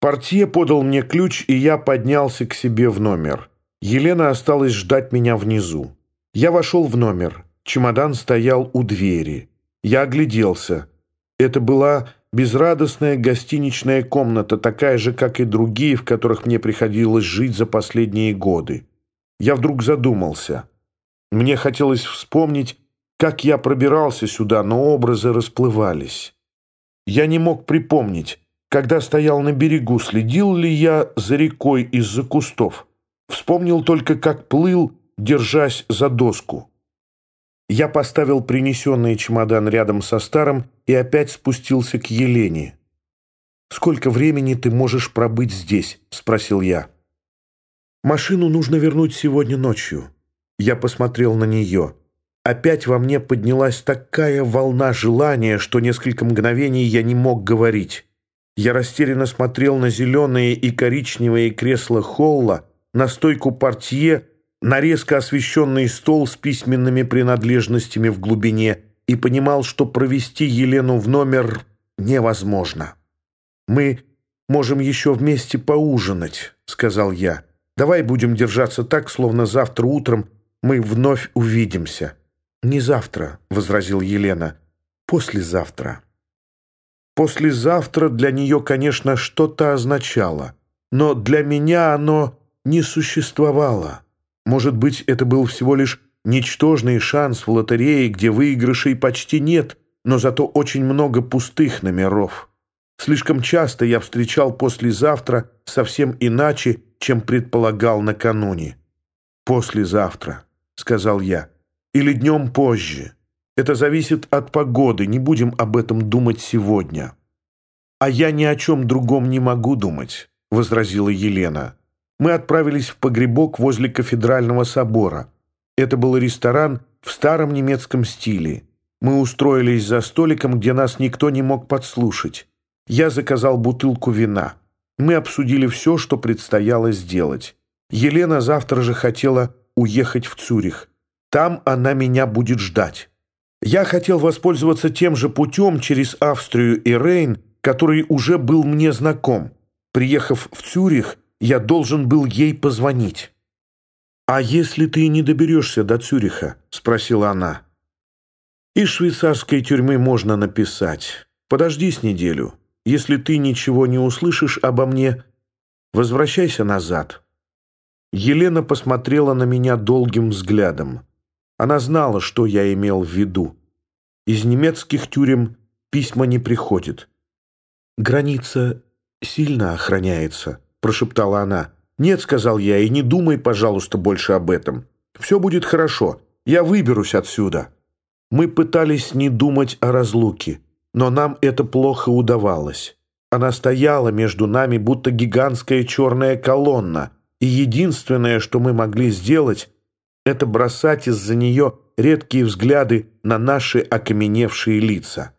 Портье подал мне ключ, и я поднялся к себе в номер. Елена осталась ждать меня внизу. Я вошел в номер. Чемодан стоял у двери. Я огляделся. Это была безрадостная гостиничная комната, такая же, как и другие, в которых мне приходилось жить за последние годы. Я вдруг задумался. Мне хотелось вспомнить, как я пробирался сюда, но образы расплывались. Я не мог припомнить, когда стоял на берегу, следил ли я за рекой из-за кустов. Вспомнил только, как плыл, держась за доску. Я поставил принесенный чемодан рядом со старым и опять спустился к Елене. «Сколько времени ты можешь пробыть здесь?» — спросил я. «Машину нужно вернуть сегодня ночью». Я посмотрел на нее. Опять во мне поднялась такая волна желания, что несколько мгновений я не мог говорить. Я растерянно смотрел на зеленые и коричневые кресла холла, на стойку портье, на резко освещенный стол с письменными принадлежностями в глубине и понимал, что провести Елену в номер невозможно. «Мы можем еще вместе поужинать», — сказал я. «Давай будем держаться так, словно завтра утром мы вновь увидимся». «Не завтра», — возразил Елена. «Послезавтра». Послезавтра для нее, конечно, что-то означало, но для меня оно не существовало. Может быть, это был всего лишь ничтожный шанс в лотерее, где выигрышей почти нет, но зато очень много пустых номеров. Слишком часто я встречал послезавтра совсем иначе, чем предполагал накануне. «Послезавтра», — сказал я, — «или днем позже». Это зависит от погоды, не будем об этом думать сегодня». «А я ни о чем другом не могу думать», — возразила Елена. Мы отправились в погребок возле кафедрального собора. Это был ресторан в старом немецком стиле. Мы устроились за столиком, где нас никто не мог подслушать. Я заказал бутылку вина. Мы обсудили все, что предстояло сделать. Елена завтра же хотела уехать в Цюрих. Там она меня будет ждать. Я хотел воспользоваться тем же путем через Австрию и Рейн, который уже был мне знаком. Приехав в Цюрих, я должен был ей позвонить. «А если ты не доберешься до Цюриха?» — спросила она. «Из швейцарской тюрьмы можно написать. Подожди с неделю. Если ты ничего не услышишь обо мне, возвращайся назад». Елена посмотрела на меня долгим взглядом. Она знала, что я имел в виду. Из немецких тюрем письма не приходят. «Граница сильно охраняется», — прошептала она. «Нет», — сказал я, — «и не думай, пожалуйста, больше об этом. Все будет хорошо. Я выберусь отсюда». Мы пытались не думать о разлуке, но нам это плохо удавалось. Она стояла между нами, будто гигантская черная колонна, и единственное, что мы могли сделать, это бросать из-за нее редкие взгляды на наши окаменевшие лица.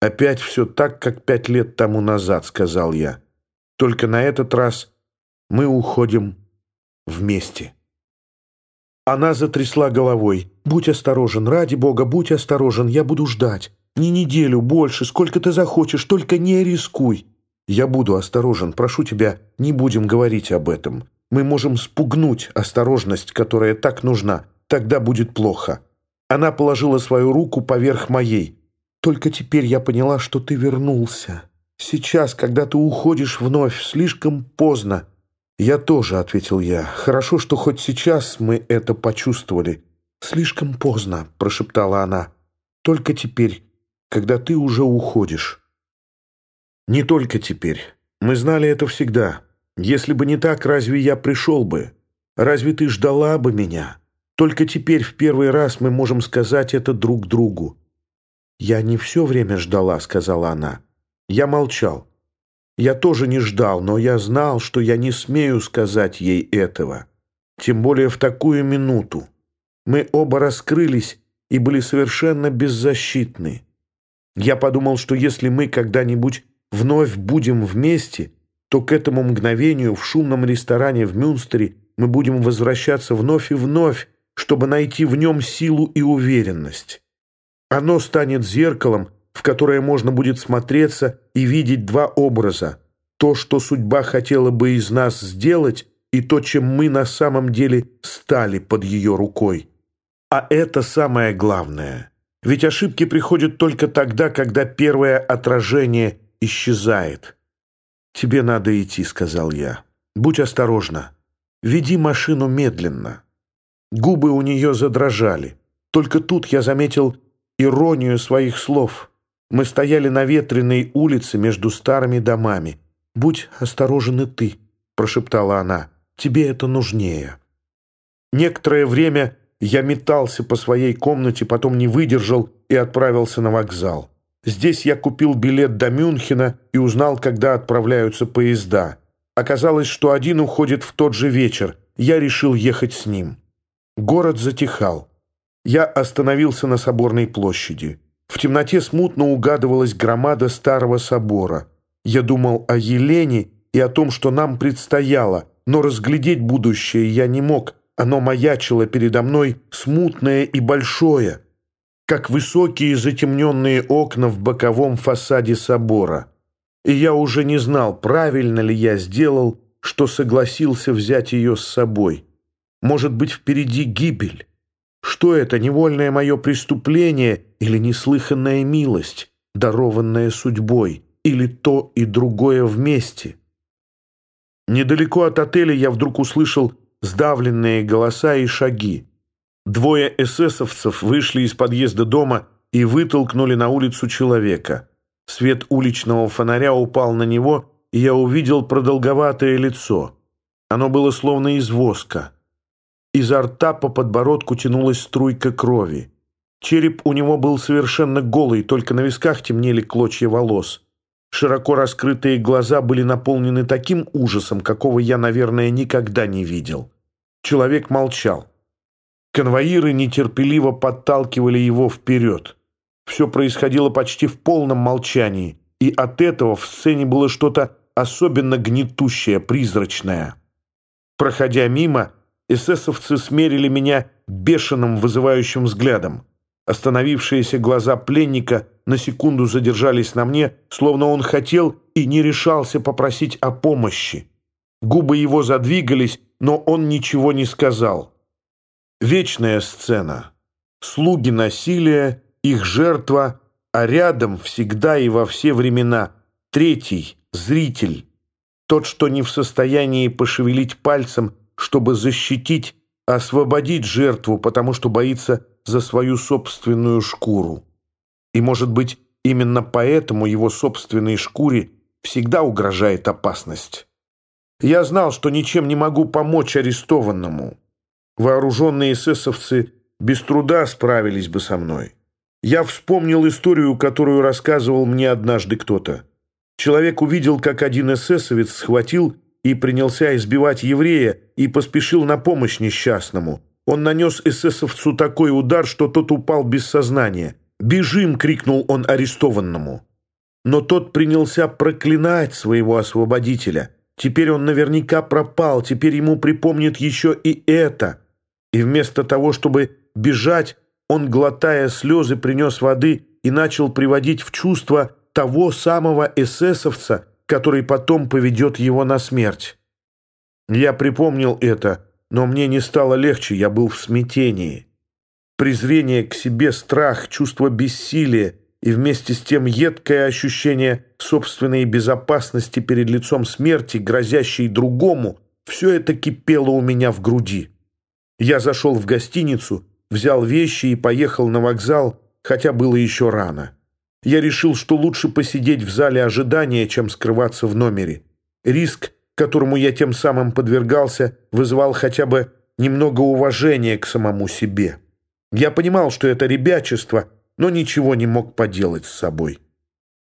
«Опять все так, как пять лет тому назад», — сказал я. «Только на этот раз мы уходим вместе». Она затрясла головой. «Будь осторожен, ради бога, будь осторожен, я буду ждать. Не неделю, больше, сколько ты захочешь, только не рискуй». «Я буду осторожен, прошу тебя, не будем говорить об этом. Мы можем спугнуть осторожность, которая так нужна. Тогда будет плохо. Она положила свою руку поверх моей. Только теперь я поняла, что ты вернулся. Сейчас, когда ты уходишь вновь, слишком поздно. Я тоже, — ответил я. Хорошо, что хоть сейчас мы это почувствовали. Слишком поздно, — прошептала она. Только теперь, когда ты уже уходишь. Не только теперь. Мы знали это всегда. Если бы не так, разве я пришел бы? Разве ты ждала бы меня? Только теперь в первый раз мы можем сказать это друг другу. «Я не все время ждала», — сказала она. Я молчал. Я тоже не ждал, но я знал, что я не смею сказать ей этого. Тем более в такую минуту. Мы оба раскрылись и были совершенно беззащитны. Я подумал, что если мы когда-нибудь вновь будем вместе, то к этому мгновению в шумном ресторане в Мюнстере мы будем возвращаться вновь и вновь, чтобы найти в нем силу и уверенность. Оно станет зеркалом, в которое можно будет смотреться и видеть два образа – то, что судьба хотела бы из нас сделать, и то, чем мы на самом деле стали под ее рукой. А это самое главное. Ведь ошибки приходят только тогда, когда первое отражение исчезает. «Тебе надо идти», — сказал я. «Будь осторожна. Веди машину медленно». Губы у нее задрожали. Только тут я заметил иронию своих слов. Мы стояли на ветреной улице между старыми домами. «Будь осторожен и ты», — прошептала она. «Тебе это нужнее». Некоторое время я метался по своей комнате, потом не выдержал и отправился на вокзал. Здесь я купил билет до Мюнхена и узнал, когда отправляются поезда. Оказалось, что один уходит в тот же вечер. Я решил ехать с ним. Город затихал. Я остановился на Соборной площади. В темноте смутно угадывалась громада старого собора. Я думал о Елене и о том, что нам предстояло, но разглядеть будущее я не мог. Оно маячило передо мной смутное и большое, как высокие затемненные окна в боковом фасаде собора. И я уже не знал, правильно ли я сделал, что согласился взять ее с собой. Может быть, впереди гибель. Что это, невольное мое преступление или неслыханная милость, дарованная судьбой, или то и другое вместе? Недалеко от отеля я вдруг услышал сдавленные голоса и шаги. Двое эсэсовцев вышли из подъезда дома и вытолкнули на улицу человека. Свет уличного фонаря упал на него, и я увидел продолговатое лицо. Оно было словно из воска. Изо рта по подбородку тянулась струйка крови. Череп у него был совершенно голый, только на висках темнели клочья волос. Широко раскрытые глаза были наполнены таким ужасом, какого я, наверное, никогда не видел. Человек молчал. Конвоиры нетерпеливо подталкивали его вперед. Все происходило почти в полном молчании, и от этого в сцене было что-то особенно гнетущее, призрачное. Проходя мимо, эсэсовцы смерили меня бешеным вызывающим взглядом. Остановившиеся глаза пленника на секунду задержались на мне, словно он хотел и не решался попросить о помощи. Губы его задвигались, но он ничего не сказал. Вечная сцена. Слуги насилия, их жертва, а рядом всегда и во все времена третий, зритель, тот, что не в состоянии пошевелить пальцем, чтобы защитить, освободить жертву, потому что боится за свою собственную шкуру. И, может быть, именно поэтому его собственной шкуре всегда угрожает опасность. Я знал, что ничем не могу помочь арестованному. Вооруженные эсэсовцы без труда справились бы со мной. Я вспомнил историю, которую рассказывал мне однажды кто-то. Человек увидел, как один эсэсовец схватил и принялся избивать еврея и поспешил на помощь несчастному. Он нанес эсэсовцу такой удар, что тот упал без сознания. «Бежим!» — крикнул он арестованному. Но тот принялся проклинать своего освободителя. Теперь он наверняка пропал, теперь ему припомнит еще и это — и вместо того, чтобы бежать, он, глотая слезы, принес воды и начал приводить в чувство того самого эсэсовца, который потом поведет его на смерть. Я припомнил это, но мне не стало легче, я был в смятении. Презрение к себе, страх, чувство бессилия и вместе с тем едкое ощущение собственной безопасности перед лицом смерти, грозящей другому, все это кипело у меня в груди. Я зашел в гостиницу, взял вещи и поехал на вокзал, хотя было еще рано. Я решил, что лучше посидеть в зале ожидания, чем скрываться в номере. Риск, которому я тем самым подвергался, вызывал хотя бы немного уважения к самому себе. Я понимал, что это ребячество, но ничего не мог поделать с собой.